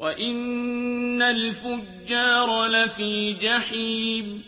وَإِنَّ الْفُجَّارَ لَفِي جَحِيمٍ